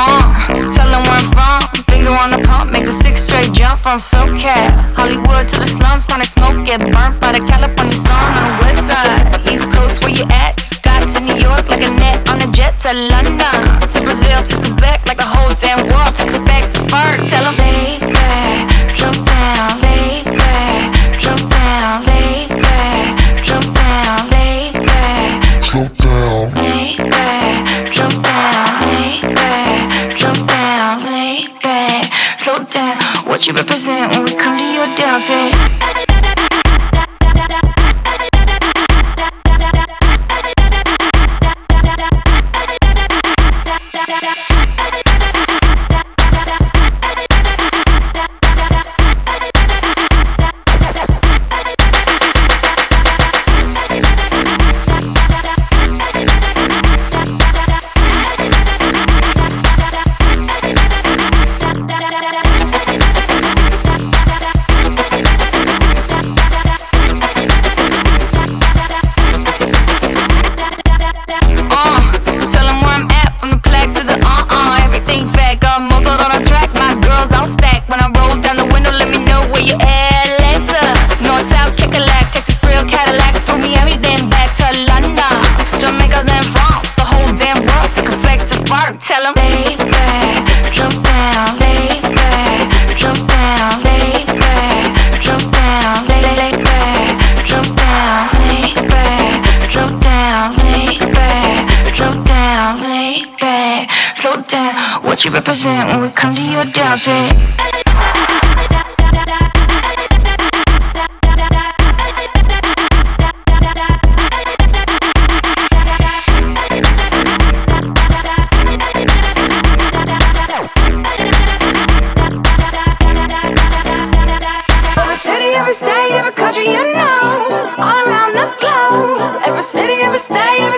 on. Tell them where I'm from. Finger on the pump, make a six straight jump from SoCal. Hollywood to the slums, chronic smoke, get burnt by the California sun on the west side. East Coast, where you at? Just got to New York like a net on a jet to London. What you represent when we come to your dance? Fat, got muzzled on a track. My girls all stacked. When I roll down the window, let me know where you at. Atlanta, north, south, Kickalack, Texas, real Cadillacs. Throw me everything back to London, Jamaica, then France. The whole damn world took effect to spark. Tell 'em, baby, slow down, baby, slow down, baby, slow down, baby, slow down. What you represent when we come to your dance? Every city, every state, every country, you know, all around the globe. Every city, every state.